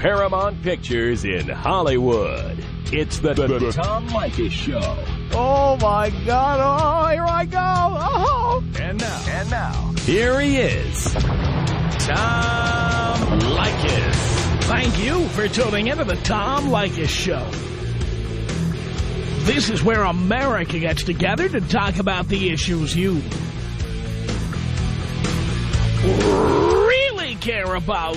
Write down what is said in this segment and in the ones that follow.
Paramount Pictures in Hollywood. It's the, the, the Tom Leykis Show. Oh, my God. Oh, here I go. Oh. And now. And now. Here he is. Tom Leykis. Thank you for tuning into the Tom Leykis Show. This is where America gets together to talk about the issues you really care about.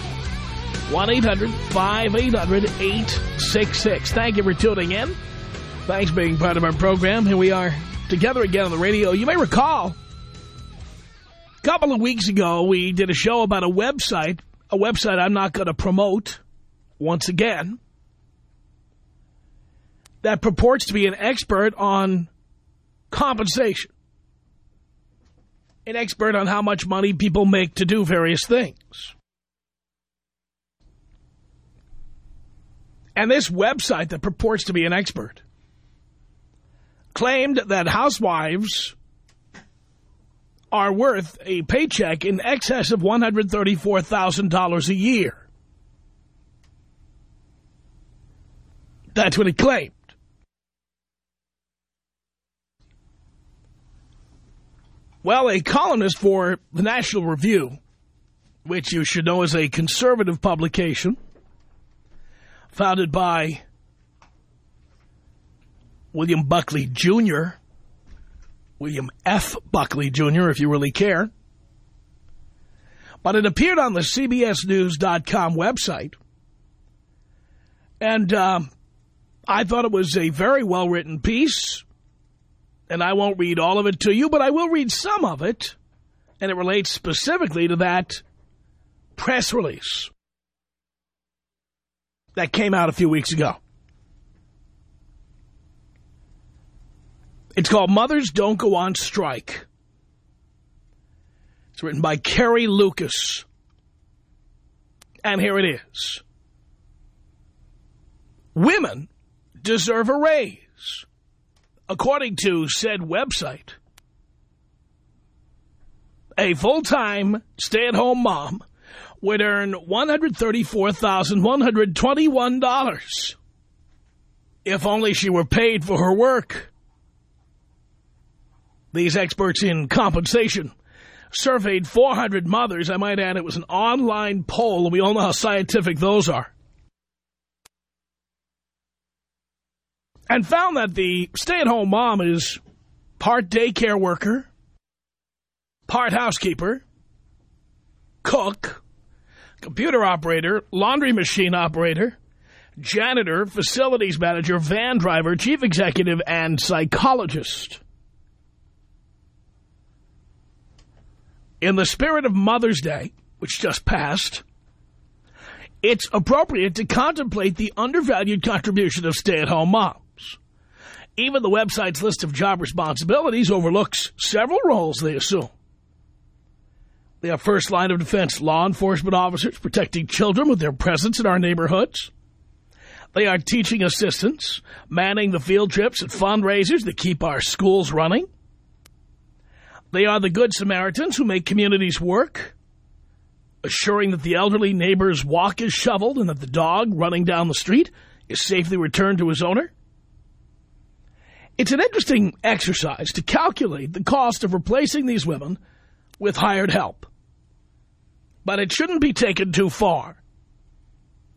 1-800-5800-866. Thank you for tuning in. Thanks for being part of our program. Here we are together again on the radio. You may recall, a couple of weeks ago, we did a show about a website, a website I'm not going to promote once again, that purports to be an expert on compensation. An expert on how much money people make to do various things. And this website that purports to be an expert claimed that housewives are worth a paycheck in excess of $134,000 a year. That's what it claimed. Well, a columnist for the National Review, which you should know is a conservative publication, founded by William Buckley Jr., William F. Buckley Jr., if you really care. But it appeared on the CBSNews.com website. And um, I thought it was a very well-written piece. And I won't read all of it to you, but I will read some of it. And it relates specifically to that press release that came out a few weeks ago. It's called Mothers Don't Go on Strike. It's written by Carrie Lukas. And here it is. Women deserve a raise, according to said website. A full-time stay-at-home mom would earn $134,121 if only she were paid for her work. These experts in compensation surveyed 400 mothers. I might add it was an online poll, and we all know how scientific those are. And found that the stay-at-home mom is part daycare worker, part housekeeper, cook, computer operator, laundry machine operator, janitor, facilities manager, van driver, chief executive, and psychologist. In the spirit of Mother's Day, which just passed, it's appropriate to contemplate the undervalued contribution of stay-at-home moms. Even the website's list of job responsibilities overlooks several roles they assume. They are first line of defense law enforcement officers protecting children with their presence in our neighborhoods. They are teaching assistants, manning the field trips and fundraisers that keep our schools running. They are the good Samaritans who make communities work, assuring that the elderly neighbor's walk is shoveled and that the dog running down the street is safely returned to his owner. It's an interesting exercise to calculate the cost of replacing these women with hired help. But it shouldn't be taken too far.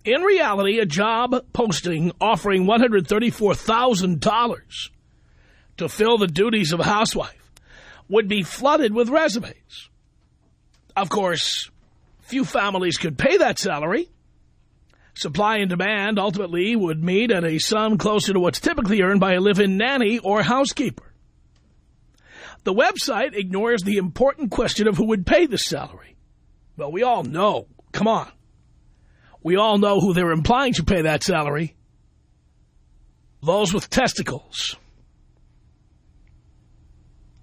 In reality, a job posting offering $134,000 to fill the duties of a housewife would be flooded with resumes. Of course, few families could pay that salary. Supply and demand ultimately would meet at a sum closer to what's typically earned by a live-in nanny or housekeeper. The website ignores the important question of who would pay the salary. Well, we all know. Come on. We all know who they're implying should pay that salary. those with testicles.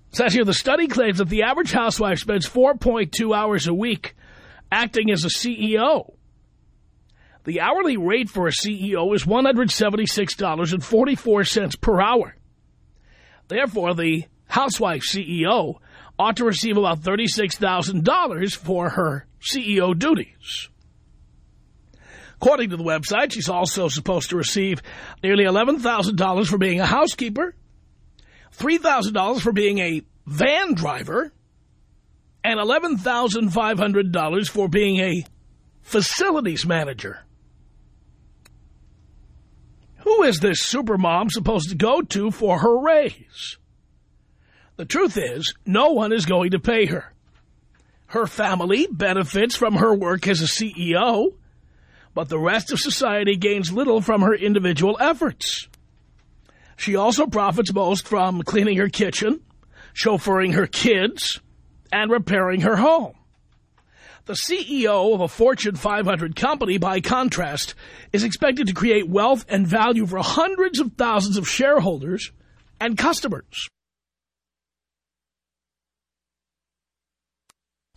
It says here, the study claims that the average housewife spends 4.2 hours a week acting as a CEO. The hourly rate for a CEO is $176.44 per hour. Therefore, the housewife CEO ought to receive about $36,000 for her CEO duties. According to the website, she's also supposed to receive nearly $11,000 for being a housekeeper, $3,000 for being a van driver, and $11,500 for being a facilities manager. Who is this supermom supposed to go to for her raise? The truth is, no one is going to pay her. Her family benefits from her work as a CEO, but the rest of society gains little from her individual efforts. She also profits most from cleaning her kitchen, chauffeuring her kids, and repairing her home. The CEO of a Fortune 500 company, by contrast, is expected to create wealth and value for hundreds of thousands of shareholders and customers.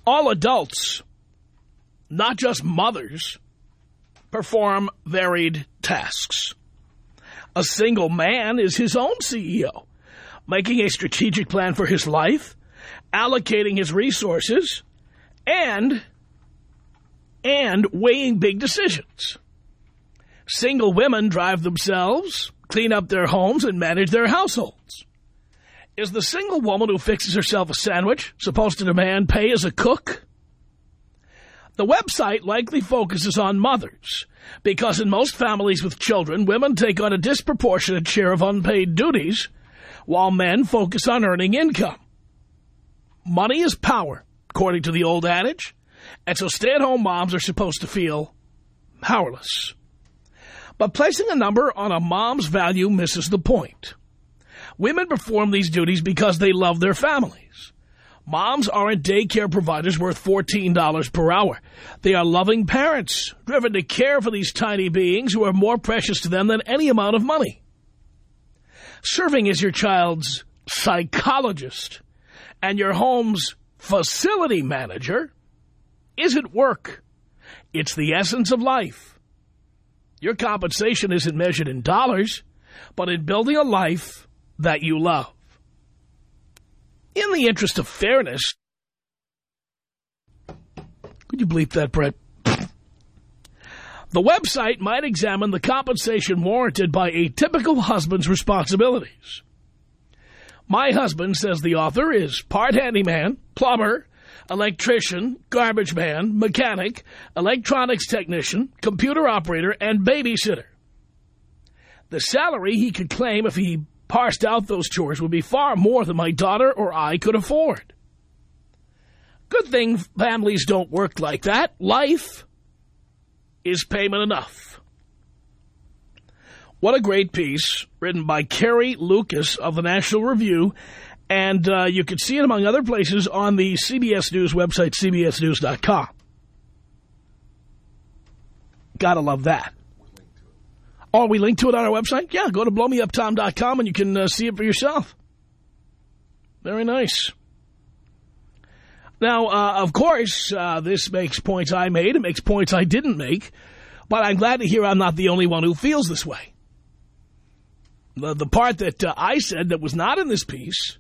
All adults, not just mothers, perform varied tasks. A single man is his own CEO, making a strategic plan for his life, allocating his resources, and and weighing big decisions. Single women drive themselves, clean up their homes, and manage their households. Is the single woman who fixes herself a sandwich supposed to demand pay as a cook? The website likely focuses on mothers, because in most families with children, women take on a disproportionate share of unpaid duties, while men focus on earning income. Money is power, according to the old adage, and so stay-at-home moms are supposed to feel powerless. But placing a number on a mom's value misses the point. Women perform these duties because they love their families. Moms aren't daycare providers worth $14 per hour. They are loving parents, driven to care for these tiny beings who are more precious to them than any amount of money. Serving as your child's psychologist and your home's facility manager isn't work. It's the essence of life. Your compensation isn't measured in dollars, but in building a life that you love. In the interest of fairness, could you bleep that, Brett? The website might examine the compensation warranted by a typical husband's responsibilities. My husband, says the author, is part handyman, plumber, electrician, garbage man, mechanic, electronics technician, computer operator, and babysitter. The salary he could claim if he parsed out those chores would be far more than my daughter or I could afford. Good thing families don't work like that. Life is payment enough. What a great piece written by Carrie Lukas of the National Review. And uh, you can see it, among other places, on the CBS News website, cbsnews.com. Gotta love that. Oh, we link to it on our website? Yeah, go to blowmeuptom.com and you can uh, see it for yourself. Very nice. Now, uh, of course, uh, this makes points I made. It makes points I didn't make. But I'm glad to hear I'm not the only one who feels this way. The, the part that uh, I said that was not in this piece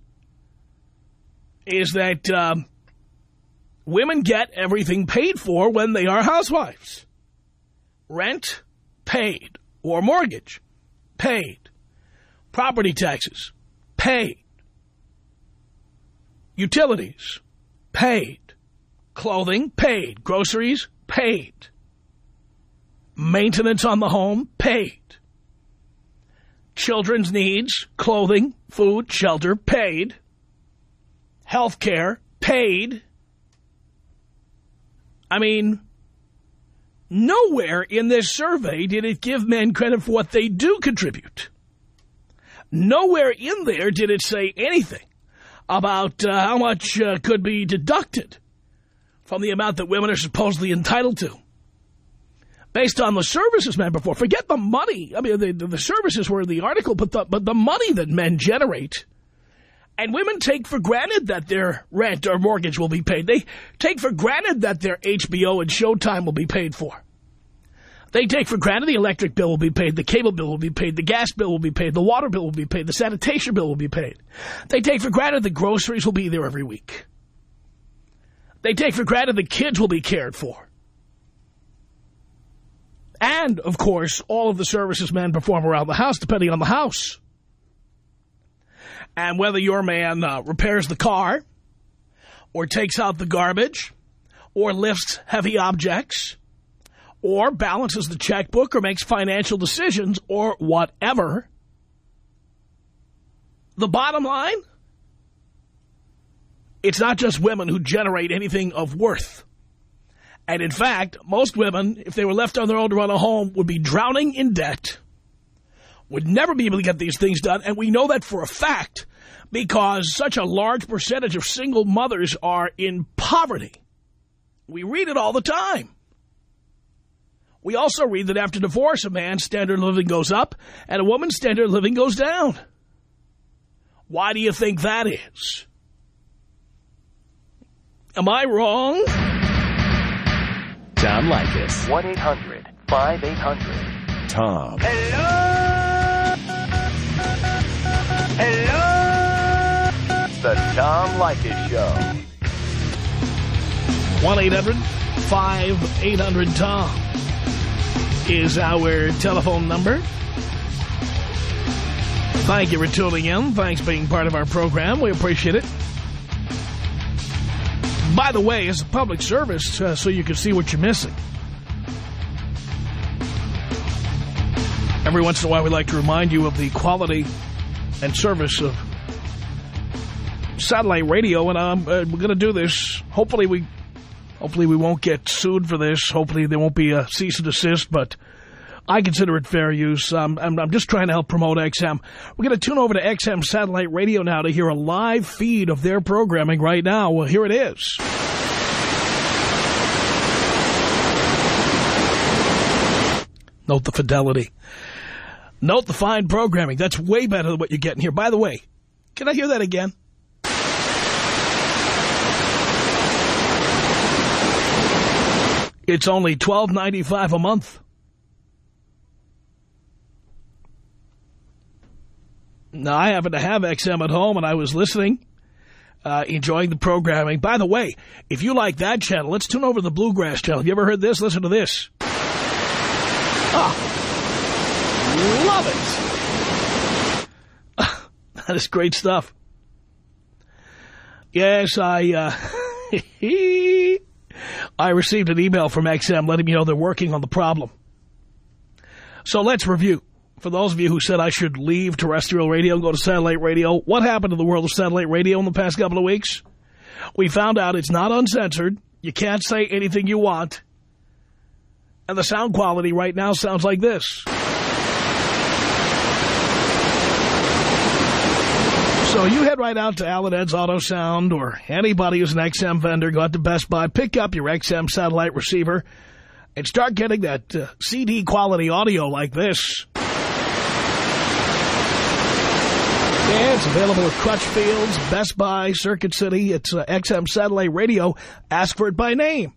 is that um, women get everything paid for when they are housewives. Rent, paid or mortgage, paid. Property taxes, paid. Utilities, paid. Clothing, paid. Groceries, paid. Maintenance on the home, paid. Children's needs, clothing, food, shelter, paid. Health care, paid. I mean, Nowhere in this survey did it give men credit for what they do contribute. Nowhere in there did it say anything about uh, how much uh, could be deducted from the amount that women are supposedly entitled to. based on the services men before. Forget the money. I mean, the, the services were in the article, but the, but the money that men generate. And women take for granted that their rent or mortgage will be paid. They take for granted that their HBO and Showtime will be paid for. They take for granted the electric bill will be paid, the cable bill will be paid, the gas bill will be paid, the water bill will be paid, the sanitation bill will be paid. They take for granted the groceries will be there every week. They take for granted the kids will be cared for. And, of course, all of the services men perform around the house, depending on the house. And whether your man uh, repairs the car, or takes out the garbage, or lifts heavy objects, or balances the checkbook, or makes financial decisions, or whatever, the bottom line it's not just women who generate anything of worth. And in fact, most women, if they were left on their own to run a home, would be drowning in debt, would never be able to get these things done. And we know that for a fact because such a large percentage of single mothers are in poverty. We read it all the time. We also read that after divorce, a man's standard of living goes up and a woman's standard of living goes down. Why do you think that is? Am I wrong? Tom Leykis. 1-800-5800-TOM. Hello? Hello? It's the Tom Leykis Show. 1-800-5800-TOM is our telephone number. Thank you for tuning in. Thanks for being part of our program. We appreciate it. By the way, it's a public service, uh, so you can see what you're missing. Every once in a while, we like to remind you of the quality and service of satellite radio, and um, uh, we're going to do this. Hopefully, we hopefully we won't get sued for this. Hopefully, there won't be a cease and desist, but I consider it fair use. Um, I'm, I'm, just trying to help promote XM. We're going to tune over to XM Satellite Radio now to hear a live feed of their programming right now. Well, here it is. Note the fidelity. Note the fine programming. That's way better than what you're getting here. By the way, can I hear that again? It's only $12.95 a month. Now, I happen to have XM at home, and I was listening, uh, enjoying the programming. By the way, if you like that channel, let's tune over to the Bluegrass channel. Have you ever heard this? Listen to this. Ah, love it. that is great stuff. Yes, I, uh, I received an email from XM letting me know they're working on the problem. So let's review for those of you who said I should leave terrestrial radio and go to satellite radio, what happened to the world of satellite radio in the past couple of weeks? We found out it's not uncensored. You can't say anything you want. And the sound quality right now sounds like this. So you head right out to Al & Ed's Auto Sound or anybody who's an XM vendor, go out to Best Buy, pick up your XM satellite receiver, and start getting that uh, CD quality audio like this. Yeah, it's available at Crutchfield's, Best Buy, Circuit City. It's uh, XM Satellite Radio. Ask for it by name.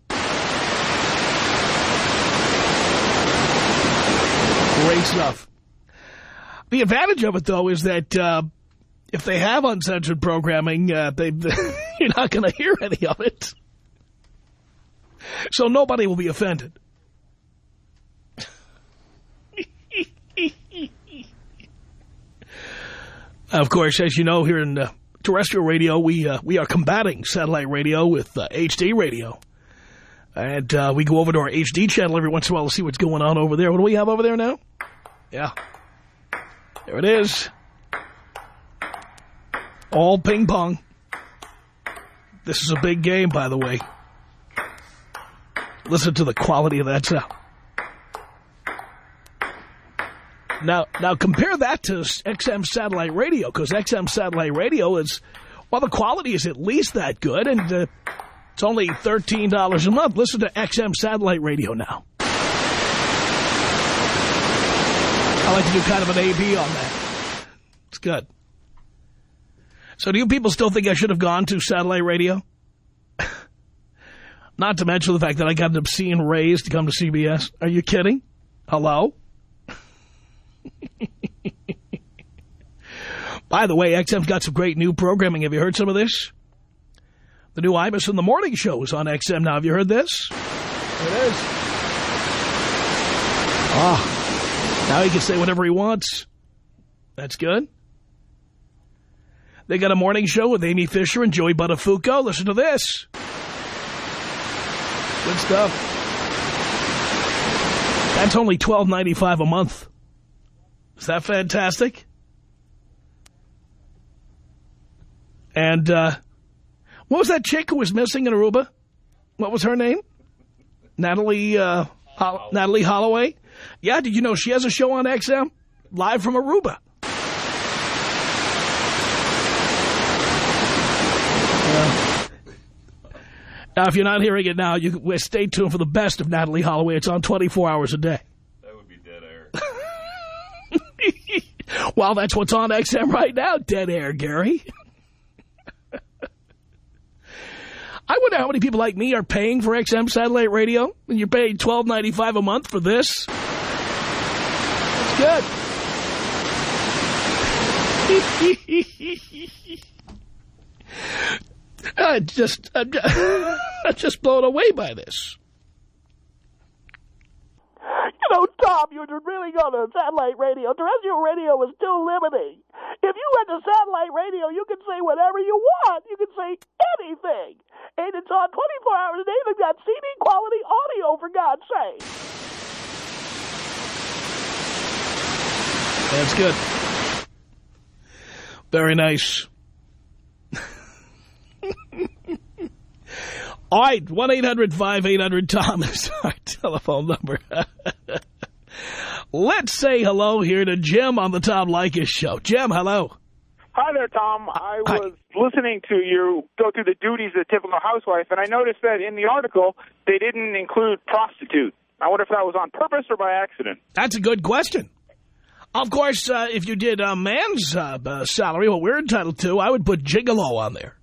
Great stuff. The advantage of it, though, is that uh, if they have uncensored programming, uh, they, you're not going to hear any of it. So nobody will be offended. Of course, as you know, here in uh, terrestrial radio, we uh, we are combating satellite radio with uh, HD radio. And uh, we go over to our HD channel every once in a while to see what's going on over there. What do we have over there now? Yeah. There it is. All ping pong. This is a big game, by the way. Listen to the quality of that sound. Now, now compare that to XM satellite radio, because XM satellite radio is, well, the quality is at least that good, and uh, it's only $13 a month. Listen to XM satellite radio now. I like to do kind of an A-B on that. It's good. So do you people still think I should have gone to satellite radio? Not to mention the fact that I got an obscene raise to come to CBS. Are you kidding? Hello? By the way, XM's got some great new programming. Have you heard some of this? The new Imus in the Morning Show is on XM now. Have you heard this? It is. Ah, now he can say whatever he wants. That's good. They got a morning show with Amy Fisher and Joey Buttafuoco. Listen to this. Good stuff. That's only twelve ninety five a month. Is that fantastic? And uh, what was that chick who was missing in Aruba? What was her name? Natalie uh, Ho Natalee Holloway. Yeah, did you know she has a show on XM live from Aruba? Now, if you're not hearing it now, you can, stay tuned for the best of Natalee Holloway. It's on 24 hours a day. That would be dead air. well, that's what's on XM right now, dead air, Gary. I wonder how many people like me are paying for XM satellite radio. And you're paying $12.95 a month for this. That's good. I just, I'm uh, just, I'm just blown away by this. You know, Tom, you should really go to satellite radio. Terrestrial radio is too limiting. If you went to satellite radio, you can say whatever you want. You can say anything. And it's on 24 hours a day. They've got CD quality audio, for God's sake. That's good. Very nice. All right, 1-800-5800-TOM is our telephone number. Let's say hello here to Jim on the Tom Leykis show. Jim, hello. Hi there, Tom. I Hi. was listening to you go through the duties of a typical housewife, and I noticed that in the article they didn't include prostitute. I wonder if that was on purpose or by accident. That's a good question. Of course, uh, if you did a man's uh, salary, what we're entitled to, I would put gigolo on there.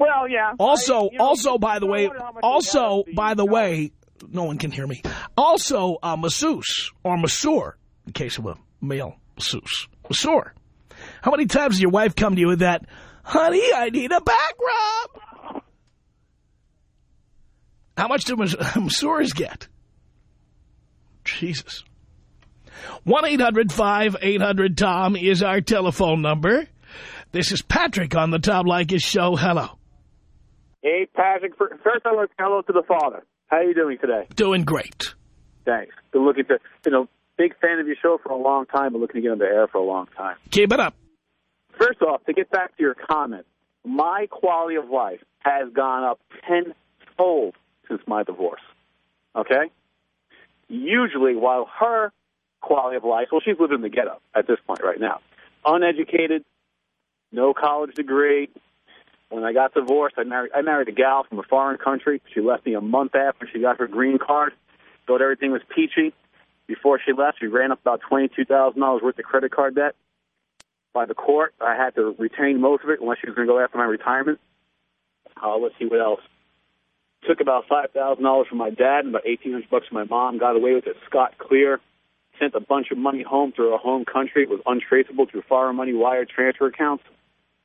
Well, yeah. Also, I- you know, also, by the way, wonder how much also, by the way, no one can hear me. Also, uh, masseuse or masseur, in case of a male masseuse. Masseur. How many times does your wife come to you with that, honey, I need a back rub? How much do mas masseurs get? Jesus. 1-800-5800-TOM is our telephone number. This is Patrick on the Tom Leykis show. Hello. Hey, Patrick. First, I want to say hello to the father. How are you doing today? Doing great. Thanks. Been looking to, you know, big fan of your show for a long time, but looking to get on the air for a long time. Keep it up. First off, to get back to your comment, my quality of life has gone up tenfold since my divorce. Okay? Usually, while her quality of life, well, she's living in the ghetto at this point right now. Uneducated, no college degree. When I got divorced, I married I married a gal from a foreign country. She left me a month after she got her green card. Thought everything was peachy. Before she left, she ran up about twenty two thousand dollars worth of credit card debt by the court. I had to retain most of it unless she was going to go after my retirement. Uh, let's see what else. Took about five thousand dollars from my dad and about eighteen hundred bucks from my mom. Got away with it scot clear. Sent a bunch of money home to her home country. It was untraceable through foreign money wire transfer accounts.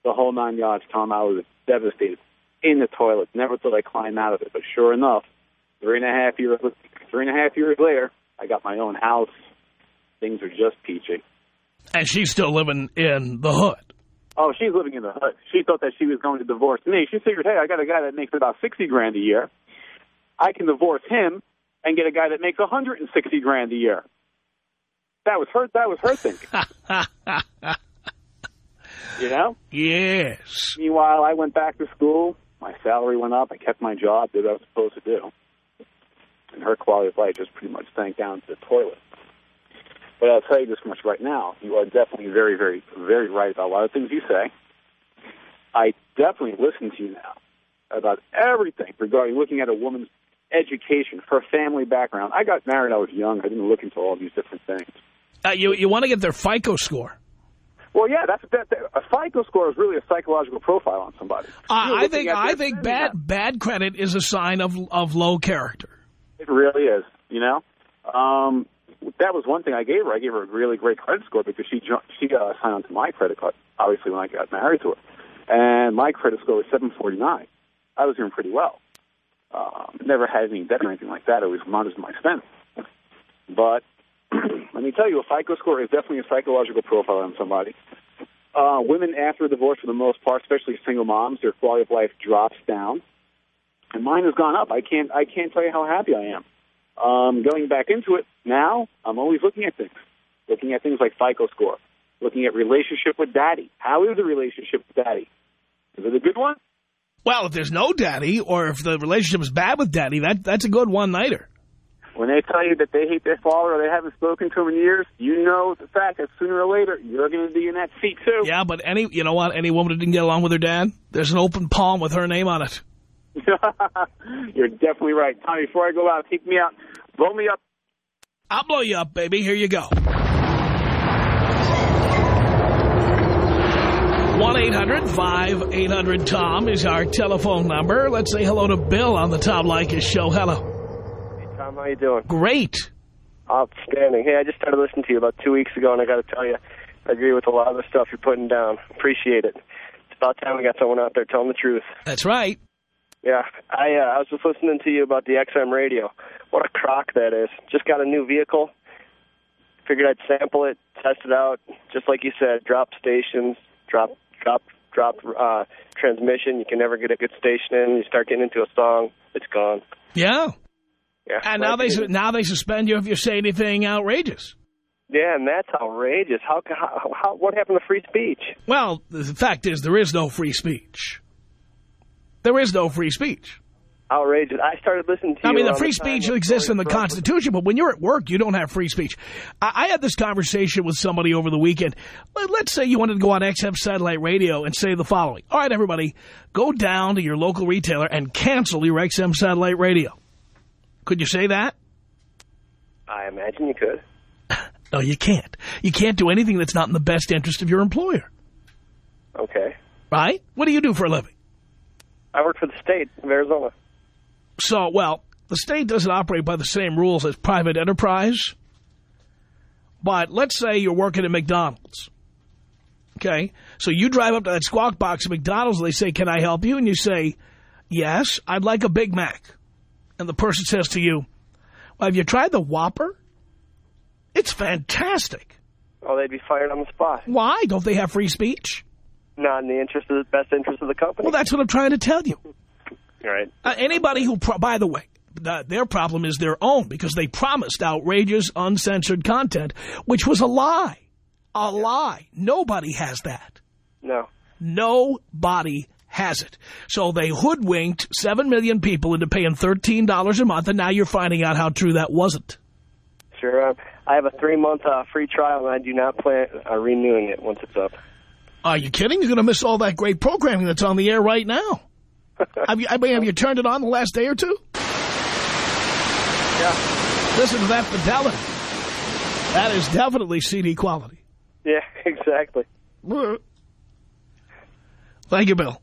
The whole nine yards, Tom. I was devastated. In the toilet. Never thought I'd climb out of it, but sure enough, three and a half years three and a half years later, I got my own house. Things are just peachy. And she's still living in the hood. Oh, she's living in the hood. She thought that she was going to divorce me. She figured, hey, I got a guy that makes about sixty grand a year. I can divorce him and get a guy that makes a hundred and sixty grand a year. That was her. That was her thinking. you know. yes. Meanwhile, I went back to school. My salary went up. I kept my job. Did what I was supposed to do. And her quality of life just pretty much sank down to the toilet. But I'll tell you this much right now. You are definitely very, very, very right about a lot of things you say. I definitely listen to you now about everything regarding looking at a woman's education, her family background. I got married. I was young. I didn't look into all these different things. Uh, you you want to get their FICO score. Well, yeah, that's that, that, a FICO score is really a psychological profile on somebody. Uh, I think I think bad habits. bad credit is a sign of of low character. It really is, you know. Um, that was one thing I gave her. I gave her a really great credit score because she she uh, signed on to my credit card. Obviously, when I got married to her, and my credit score was seven forty nine. I was doing pretty well. Um, never had any debt or anything like that. I was monitored my spending. But let me tell you, a FICO score is definitely a psychological profile on somebody. Uh, women after a divorce, for the most part, especially single moms, their quality of life drops down, and mine has gone up. I can't I can't tell you how happy I am. Um, going back into it now, I'm always looking at things, looking at things like FICO score, looking at relationship with daddy. How is the relationship with daddy? Is it a good one? Well, if there's no daddy, or if the relationship is bad with daddy, that that's a good one nighter. When they tell you that they hate their father or they haven't spoken to him in years, you know the fact that sooner or later you're going to be in that seat too. Yeah, but any you know what? Any woman that didn't get along with her dad, there's an open palm with her name on it. you're definitely right. Tommy, before I go out, take me out, blow me up. I'll blow you up, baby. Here you go. 1-800-5800-TOM is our telephone number. Let's say hello to Bill on the Tom Leykis show. Hello. Tom, how you doing? Great. Outstanding. Hey, I just started listening to you about two weeks ago, and I got to tell you, I agree with a lot of the stuff you're putting down. Appreciate it. It's about time we got someone out there telling the truth. That's right. Yeah, I uh, I was just listening to you about the XM radio. What a crock that is. Just got a new vehicle. Figured I'd sample it, test it out. Just like you said, drop stations, drop drop drop uh, transmission. You can never get a good station in. You start getting into a song, it's gone. Yeah. Yeah. And now they now they suspend you if you say anything outrageous. Yeah, and that's outrageous. How, how, how what happened to free speech? Well, the fact is there is no free speech. There is no free speech. Outrageous. I started listening to you. I mean, the free time speech exists in the was- Constitution, but when you're at work, you don't have free speech. I, I had this conversation with somebody over the weekend. Let, let's say you wanted to go on XM satellite radio and say the following. All right, everybody, go down to your local retailer and cancel your XM satellite radio. Could you say that? I imagine you could. No, you can't. You can't do anything that's not in the best interest of your employer, Okay. right? What do you do for a living? I work for the state of Arizona. So, well, the state doesn't operate by the same rules as private enterprise. But let's say you're working at McDonald's. Okay? So you drive up to that squawk box at McDonald's and they say, can I help you? And you say, yes, I'd like a Big Mac. And the person says to you, well, have you tried the Whopper? It's fantastic. Oh, they'd be fired on the spot. Why? Don't they have free speech? Not in the interest of the best interest of the company. Well, that's what I'm trying to tell you. right. Uh, anybody who, pro by the way, uh, their problem is their own because they promised outrageous, uncensored content, which was a lie. A lie. Nobody has that. No. Nobody has it. So they hoodwinked 7 million people into paying $13 a month, and now you're finding out how true that wasn't. Sure. Um, I have a three-month uh, free trial, and I do not plan on renewing it once it's up. Are you kidding? You're going to miss all that great programming that's on the air right now. have, you, I mean, have you turned it on the last day or two? Yeah. Listen to that fidelity. That is definitely CD quality. Yeah, exactly. Thank you, Bill.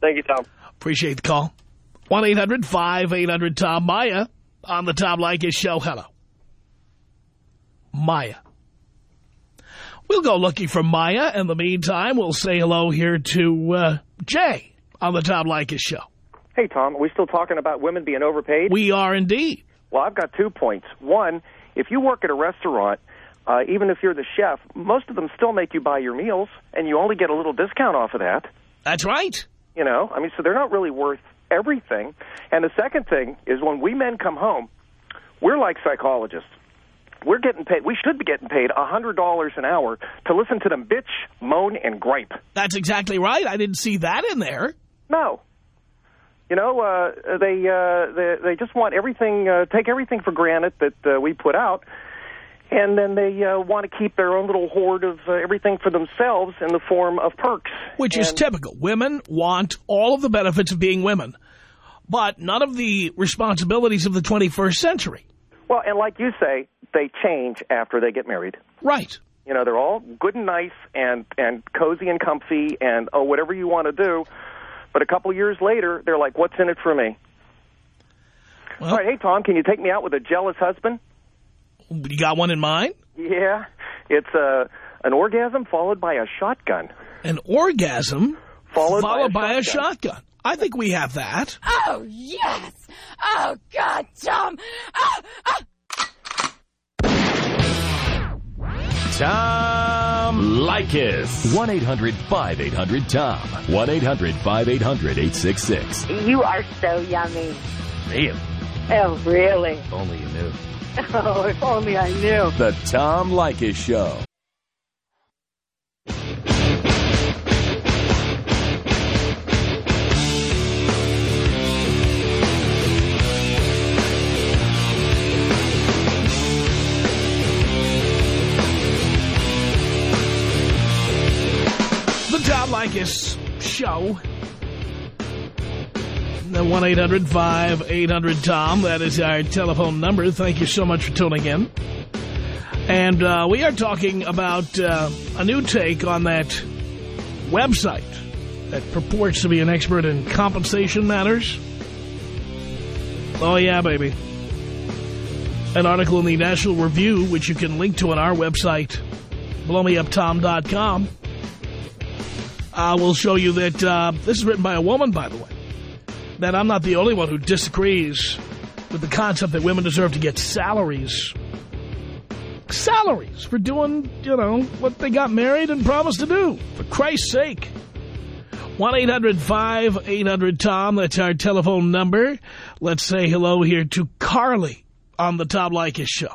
Thank you, Tom. Appreciate the call. 1-800-5800-TOM Maya on the Tom Leykis Show. Hello. Maya. We'll go looking for Maya. In the meantime, we'll say hello here to uh, Jay on the Tom Leykis Show. Hey, Tom, are we still talking about women being overpaid? We are indeed. Well, I've got two points. One, if you work at a restaurant, uh, even if you're the chef, most of them still make you buy your meals, and you only get a little discount off of that. That's right. You know, I mean, so they're not really worth everything. And the second thing is when we men come home, we're like psychologists. We're getting paid. We should be getting paid a hundred dollars an hour to listen to them bitch, moan, and gripe. That's exactly right. I didn't see that in there. No. You know, uh, they, uh, they they just want everything, uh, take everything for granted that uh, we put out, and then they uh, want to keep their own little hoard of uh, everything for themselves in the form of perks. Which is typical. Women want all of the benefits of being women, but none of the responsibilities of the 21st century. Well, and like you say, they change after they get married. Right. You know, they're all good and nice and and cozy and comfy and oh whatever you want to do. But a couple years later, they're like, "What's in it for me?" Well, All right, hey Tom, can you take me out with a jealous husband? You got one in mind? Yeah, it's uh, an orgasm followed by a shotgun. An orgasm Followed by a by a shotgun. shotgun. I think we have that. Oh, yes. Oh, God, Tom. Oh, oh. Tom Leykis. 1-800-5800-TOM. 1-800-5800-866. You are so yummy. Damn. Oh, really? If Only you knew. Oh, if only I knew. The Tom Leykis Show. The Tom Leykis Show. The 1-800-5800-TOM. That is our telephone number. Thank you so much for tuning in. And uh, we are talking about uh, a new take on that website that purports to be an expert in compensation matters. Oh, yeah, baby. An article in the National Review, which you can link to on our website, blowmeuptom.com, uh, will show you that uh, this is written by a woman, by the way, that I'm not the only one who disagrees with the concept that women deserve to get salaries. Salaries for doing, you know, what they got married and promised to do. For Christ's sake. 1-800-5800-TOM. That's our telephone number. Let's say hello here to Carly on the Tom Leykis show.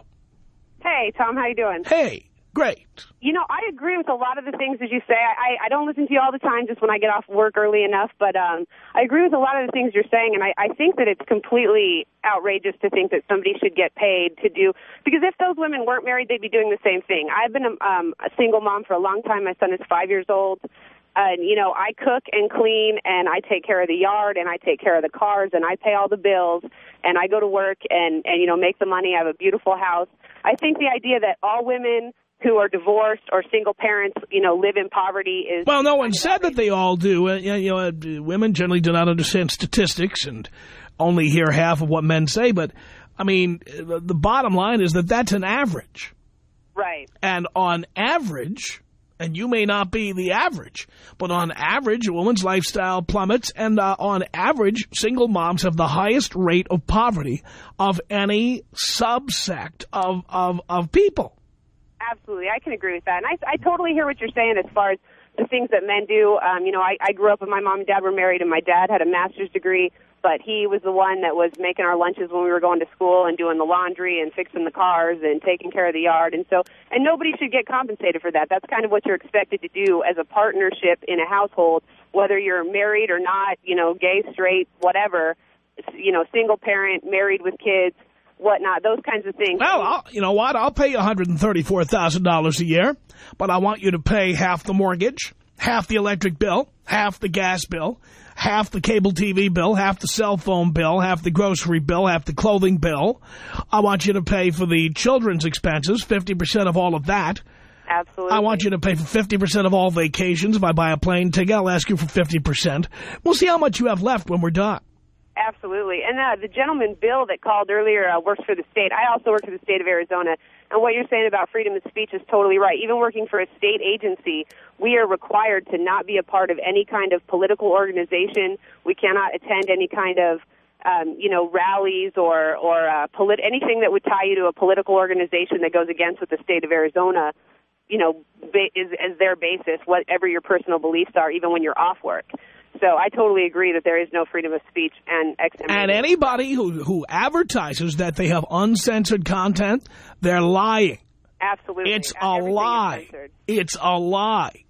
Hey, Tom, how you doing? Hey, great. You know, I agree with a lot of the things that you say. I, I don't listen to you all the time just when I get off work early enough, but um, I agree with a lot of the things you're saying, and I, I think that it's completely outrageous to think that somebody should get paid to do, because if those women weren't married, they'd be doing the same thing. I've been a, um, a single mom for a long time. My son is five years old. And, you know, I cook and clean and I take care of the yard and I take care of the cars and I pay all the bills and I go to work and, and, you know, make the money. I have a beautiful house. I think the idea that all women who are divorced or single parents, you know, live in poverty is... Well, no one said that they all do. Uh, you know, uh, women generally do not understand statistics and only hear half of what men say. But, I mean, the, the bottom line is that that's an average. Right. And on average, and you may not be the average, but on average, a woman's lifestyle plummets, and uh, on average, single moms have the highest rate of poverty of any subsect of, of, of people. Absolutely, I can agree with that. And I, I totally hear what you're saying as far as the things that men do. Um, you know, I, I grew up and my mom and dad were married, and my dad had a master's degree, but he was the one that was making our lunches when we were going to school and doing the laundry and fixing the cars and taking care of the yard. And so, and nobody should get compensated for that. That's kind of what you're expected to do as a partnership in a household, whether you're married or not, you know, gay, straight, whatever, you know, single parent, married with kids whatnot, those kinds of things. Well, I'll, you know what? I'll pay you $134,000 a year, but I want you to pay half the mortgage, half the electric bill, half the gas bill, half the cable TV bill, half the cell phone bill, half the grocery bill, half the clothing bill. I want you to pay for the children's expenses, 50% of all of that. Absolutely. I want you to pay for 50% of all vacations. If I buy a plane ticket, I'll ask you for 50%. We'll see how much you have left when we're done. Absolutely. And uh, the gentleman, Bill, that called earlier uh, works for the state. I also work for the state of Arizona. And what you're saying about freedom of speech is totally right. Even working for a state agency, we are required to not be a part of any kind of political organization. We cannot attend any kind of um, you know, rallies or or uh, polit- anything that would tie you to a political organization that goes against what the state of Arizona, you know, ba- is as their basis, whatever your personal beliefs are, even when you're off work. So I totally agree that there is no freedom of speech and. And anybody who, who advertises that they have uncensored content, they're lying. Absolutely. It's a Everything lie. It's a lie.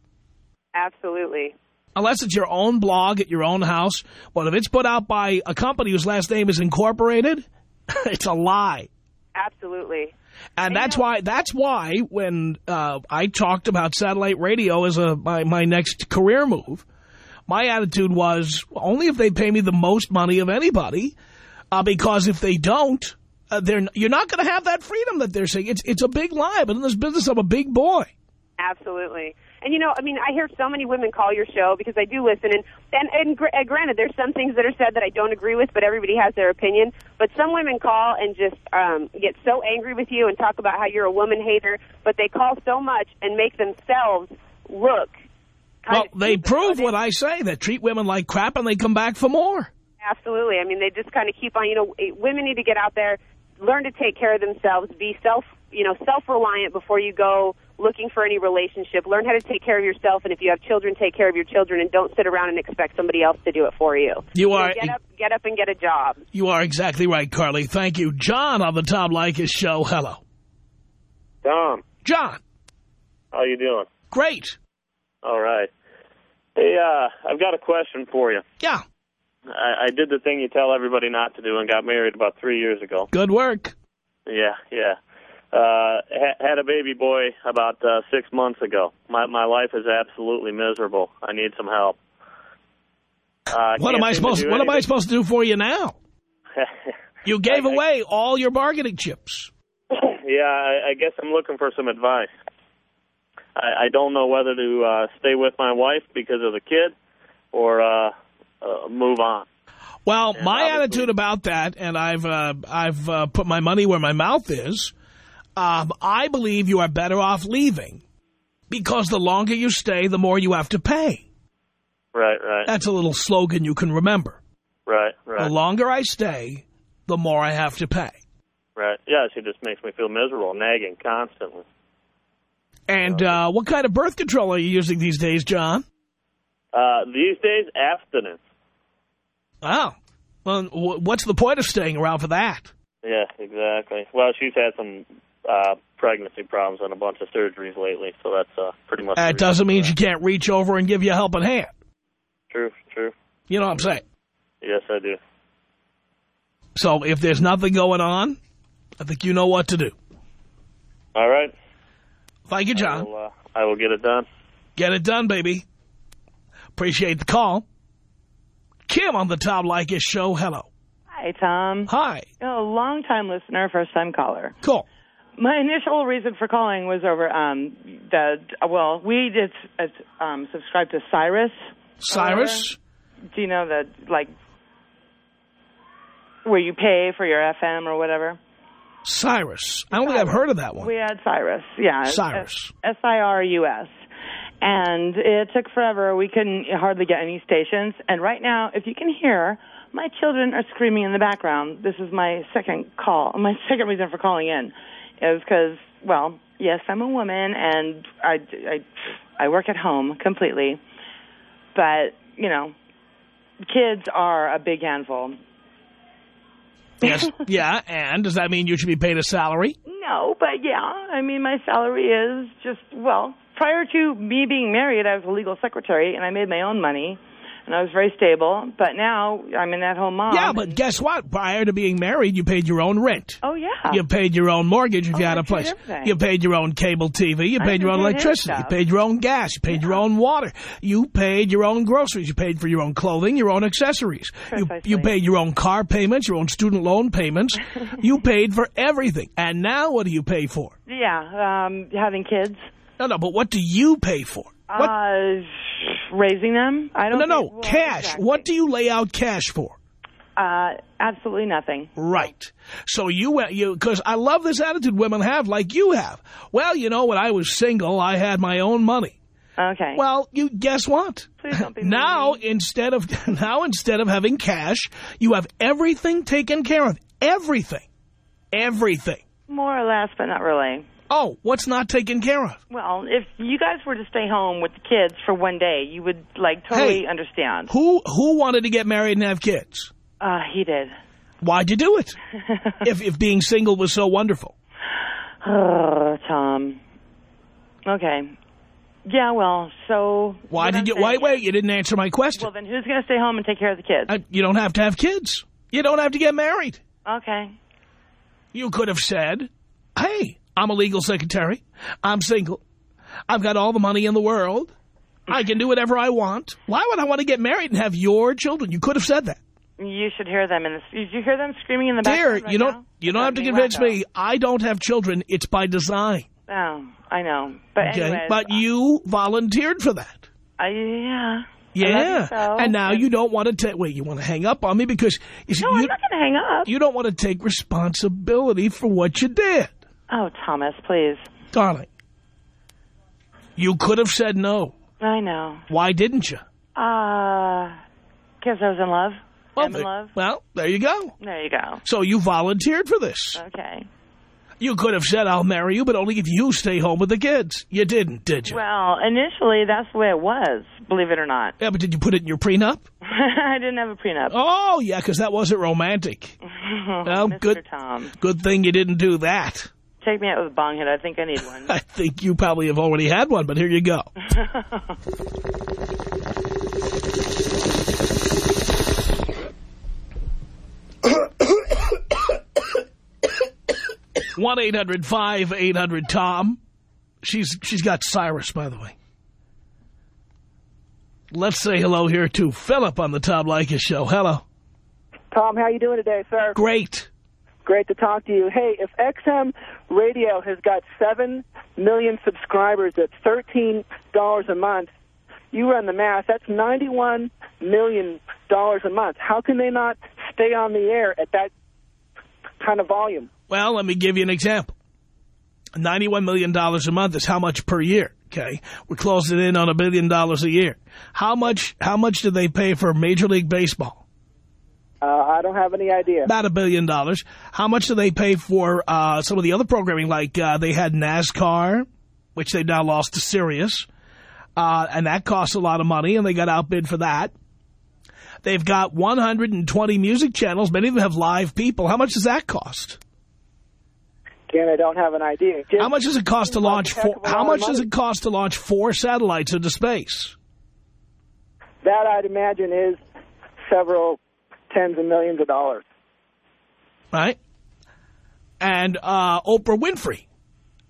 Absolutely. Unless it's your own blog at your own house. But if it's put out by a company whose last name is incorporated, it's a lie. Absolutely. And that's why that's why when uh, I talked about satellite radio as a my, my next career move, my attitude was only if they pay me the most money of anybody, uh, because if they don't, uh, they're you're not going to have that freedom that they're saying. It's it's a big lie, but in this business, I'm a big boy. Absolutely. And you know, I mean, I hear so many women call your show because I do listen, and and, and gr- uh, granted, there's some things that are said that I don't agree with, but everybody has their opinion. But some women call and just um, get so angry with you and talk about how you're a woman hater, but they call so much and make themselves look. Kind Well, they prove what I say. They treat women like crap, and they come back for more. Absolutely. I mean, they just kind of keep on. You know, women need to get out there, learn to take care of themselves, be self, you know, self-reliant before you go looking for any relationship. Learn how to take care of yourself, and if you have children, take care of your children, and don't sit around and expect somebody else to do it for you. You know, are- get up, get up, and get a job. You are exactly right, Carly. Thank you. John on the Tom Leykis show. Hello. Tom, John. how you doing? Great. All right. Hey, uh, I've got a question for you. Yeah. I, I did the thing you tell everybody not to do and got married about three years ago. Good work. Yeah, yeah. Uh, ha- had a baby boy about uh, six months ago. My my life is absolutely miserable. I need some help. Uh, What am I to supposed do What am I supposed to do for you now? You gave away all your bargaining chips. yeah, I, I guess I'm looking for some advice. I, I don't know whether to uh, stay with my wife because of the kid or uh, uh, move on. Well, my attitude about that, and I've uh, I've uh, put my money where my mouth is. Um, I believe you are better off leaving because the longer you stay, the more you have to pay. Right, right, That's a little slogan you can remember. right, right, The longer I stay, the more I have to pay. right. Yeah, she just makes me feel miserable, nagging constantly. And uh, what kind of birth control are you using these days, John? Uh, these days, abstinence. Oh, well, wh- what's the point of staying around for that? Yeah, exactly. Well, she's had some uh, pregnancy problems and a bunch of surgeries lately, so that's uh, pretty much. That doesn't mean that. she can't reach over and give you a helping hand. True, true. You know what I'm saying? Yes, I do. So if there's nothing going on, I think you know what to do. All right. Thank you, I John. will, uh, I will get it done. Get it done, baby. Appreciate the call. Kim on the Tom Leykis show. Hello. Hi, Tom. Hi. A long-time listener, first-time caller. Cool. My initial reason for calling was over um, the well, we did uh, um, subscribe to Cyrus. Cyrus? Or- do you know that, like where you pay for your FM or whatever? Cyrus. I don't think I've heard of that one. We had Cyrus, yeah. Cyrus. S I R U S. And it took forever. We couldn't hardly get any stations. And right now, if you can hear, my children are screaming in the background. This is my second call. My second reason for calling in is because, well, yes, I'm a woman and I, I, I work at home completely. But, you know, kids are a big handful. Yes. yeah, and does that mean you should be paid a salary? No, but yeah, I mean, my salary is just, well, prior to me being married, I was a legal secretary and I made my own money and I was very stable. But now I'm an at home mom. yeah, but guess what? Prior to being married, you paid your own rent. Oh, yeah. You paid your own mortgage if Oh, you had I a place. everything. You paid your own cable TV. You I paid your own even paid his electricity. You paid your own gas. You paid your own water. You paid your own groceries. You paid for your own clothing, your own accessories. You, you paid your own car payments, your own student loan payments. you paid for everything. And now what do you pay for? Yeah, um, having kids. No, no, but what do you pay for? What? Uh, raising them. I don't no, no, well, cash. exactly. What do you lay out cash for? Uh, absolutely nothing. Right. So you went, you, because I love this attitude women have like you have. Well, you know, when I was single, I had my own money. Okay. Well, you guess what? Please don't be now instead of now instead of having cash, you have everything taken care of. Everything. Everything. More or less, but not really. Oh, what's not taken care of? Well, if you guys were to stay home with the kids for one day, you would like totally Hey. understand. Who who wanted to get married and have kids? Uh, he did. Why'd you do it? if if being single was so wonderful. Oh, Tom. Okay. Yeah, well, so. Why did I'm you wait wait, you didn't answer my question. Well, then who's going to stay home and take care of the kids? Uh, you don't have to have kids. You don't have to get married. okay. You could have said, hey, I'm a legal secretary. I'm single. I've got all the money in the world. I can do whatever I want. Why would I want to get married and have your children? You could have said that. You should hear them in the. Did you hear them screaming in the Dear, background? right you don't now? you don't have to convince me. I don't have children. It's by design. Oh, I know. But Okay, anyways, but uh, you volunteered for that. I, yeah. Yeah, so. and now you don't want to take. Wait, you want to hang up on me because you, see, No, you, I'm not going to hang up. you don't want to take responsibility for what you did, Oh, Thomas, please. darling. You could have said no. I know. Why didn't you? Uh, because I was in love. Well, in there- love. Well, there you go. There you go. So you volunteered for this. Okay. You could have said, I'll marry you, but only if you stay home with the kids. You didn't, did you? Well, initially, that's the way it was, believe it or not. Yeah, but did you put it in your prenup? I didn't have a prenup. Oh, yeah, because that wasn't romantic. well, Mr. good, Tom. good thing you didn't do that. Take me out with a bong hit. I think I need one. I think you probably have already had one, but here you go. one eight hundred five eight hundred Tom. She's she's got Cyrus, by the way. Let's say hello here to Philip on the Tom Leykis show. Hello. Tom, how you doing today, sir? Great. Great to talk to you. Hey, if XM Radio has got 7 million subscribers at $13 a month, you run the math, that's $91 million a month. How can they not stay on the air at that kind of volume? Well, let me give you an example. $91 million a month is how much per year, okay? We're closing in on a billion dollars a year. How much, how much do they pay for Major League Baseball? Uh, I don't have any idea. About a billion dollars. How much do they pay for uh, some of the other programming, like uh, they had NASCAR, which they've now lost to Sirius, uh, and that costs a lot of money, and they got outbid for that. They've got 120 music channels. Many of them have live people. How much does that cost? Again, I don't have an idea. Just How much does it cost to launch four? How much does it cost to launch four satellites into space? That, I'd imagine, is several tens of millions of dollars. Right? And uh, Oprah Winfrey.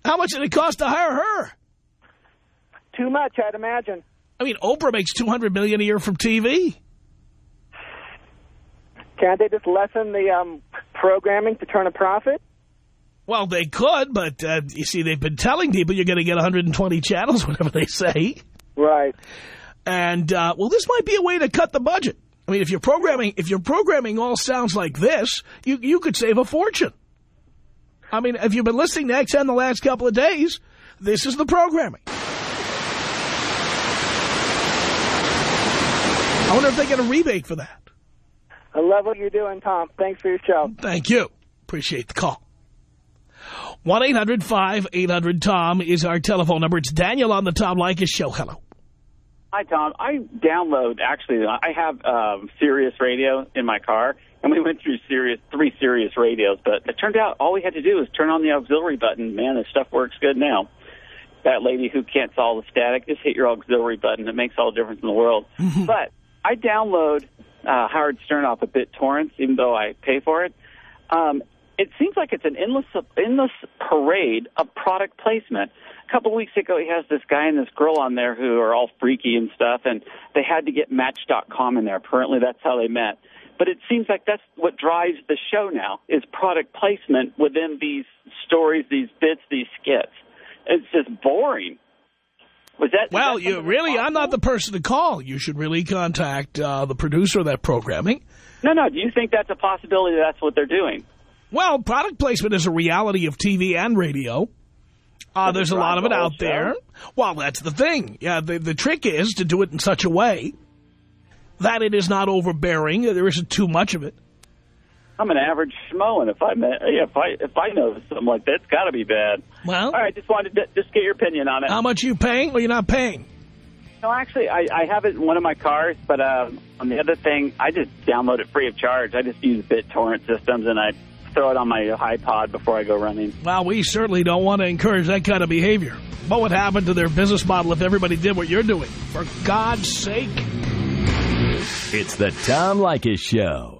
How much did it cost to hire her? Too much, I'd imagine. I mean, Oprah makes 200 million a year from TV. Can't they just lessen the um, programming to turn a profit? Well, they could, but uh, you see, they've been telling people you're going to get 120 channels, whatever they say. Right. And, uh, well, this might be a way to cut the budget. I mean, if you're programming, if your programming all sounds like this, you, you could save a fortune. I mean, if you've been listening to XM the last couple of days, this is the programming. I wonder if they get a rebate for that. I love what you're doing, Tom. Thanks for your show. Thank you. Appreciate the call. 1-800-5800-TOM is our telephone number. It's Daniel on the Tom Leykis Show. Hello. Hi, Tom. I download, actually, I have um, Sirius Radio in my car, and we went through Sirius, three Sirius radios, but it turned out all we had to do was turn on the auxiliary button. Man, this stuff works good now. That lady who can't solve the static, just hit your auxiliary button. It makes all the difference in the world. But I download uh, Howard Stern off of BitTorrents, even though I pay for it. Um, it seems like it's an endless, endless parade of product placement. A couple of weeks ago, he has this guy and this girl on there who are all freaky and stuff, and they had to get Match.com in there. Apparently, that's how they met. But it seems like that's what drives the show now is product placement within these stories, these bits, these skits. It's just boring. Was that Well, you really, I'm not the person to call. You should really contact uh, the producer of that programming. No, no. Do you think that's a possibility? That that's what they're doing. Well, product placement is a reality of TV and radio. Uh, there's a lot of it out there. Well, that's the thing. Yeah, the, the trick is to do it in such a way that it is not overbearing. There isn't too much of it. I'm an average schmo, and if I if I if I know something like that, it's got to be bad. Well, all right. Just wanted to just get your opinion on it. How much are you paying Well, you're not paying? No, actually, I, I have it in one of my cars, but uh, on the other thing, I just download it free of charge. I just use BitTorrent systems, and I throw it on my iPod before I go running. Well, we certainly don't want to encourage that kind of behavior. What would happen to their business model if everybody did what you're doing? For God's sake. It's the Tom Leykis Show.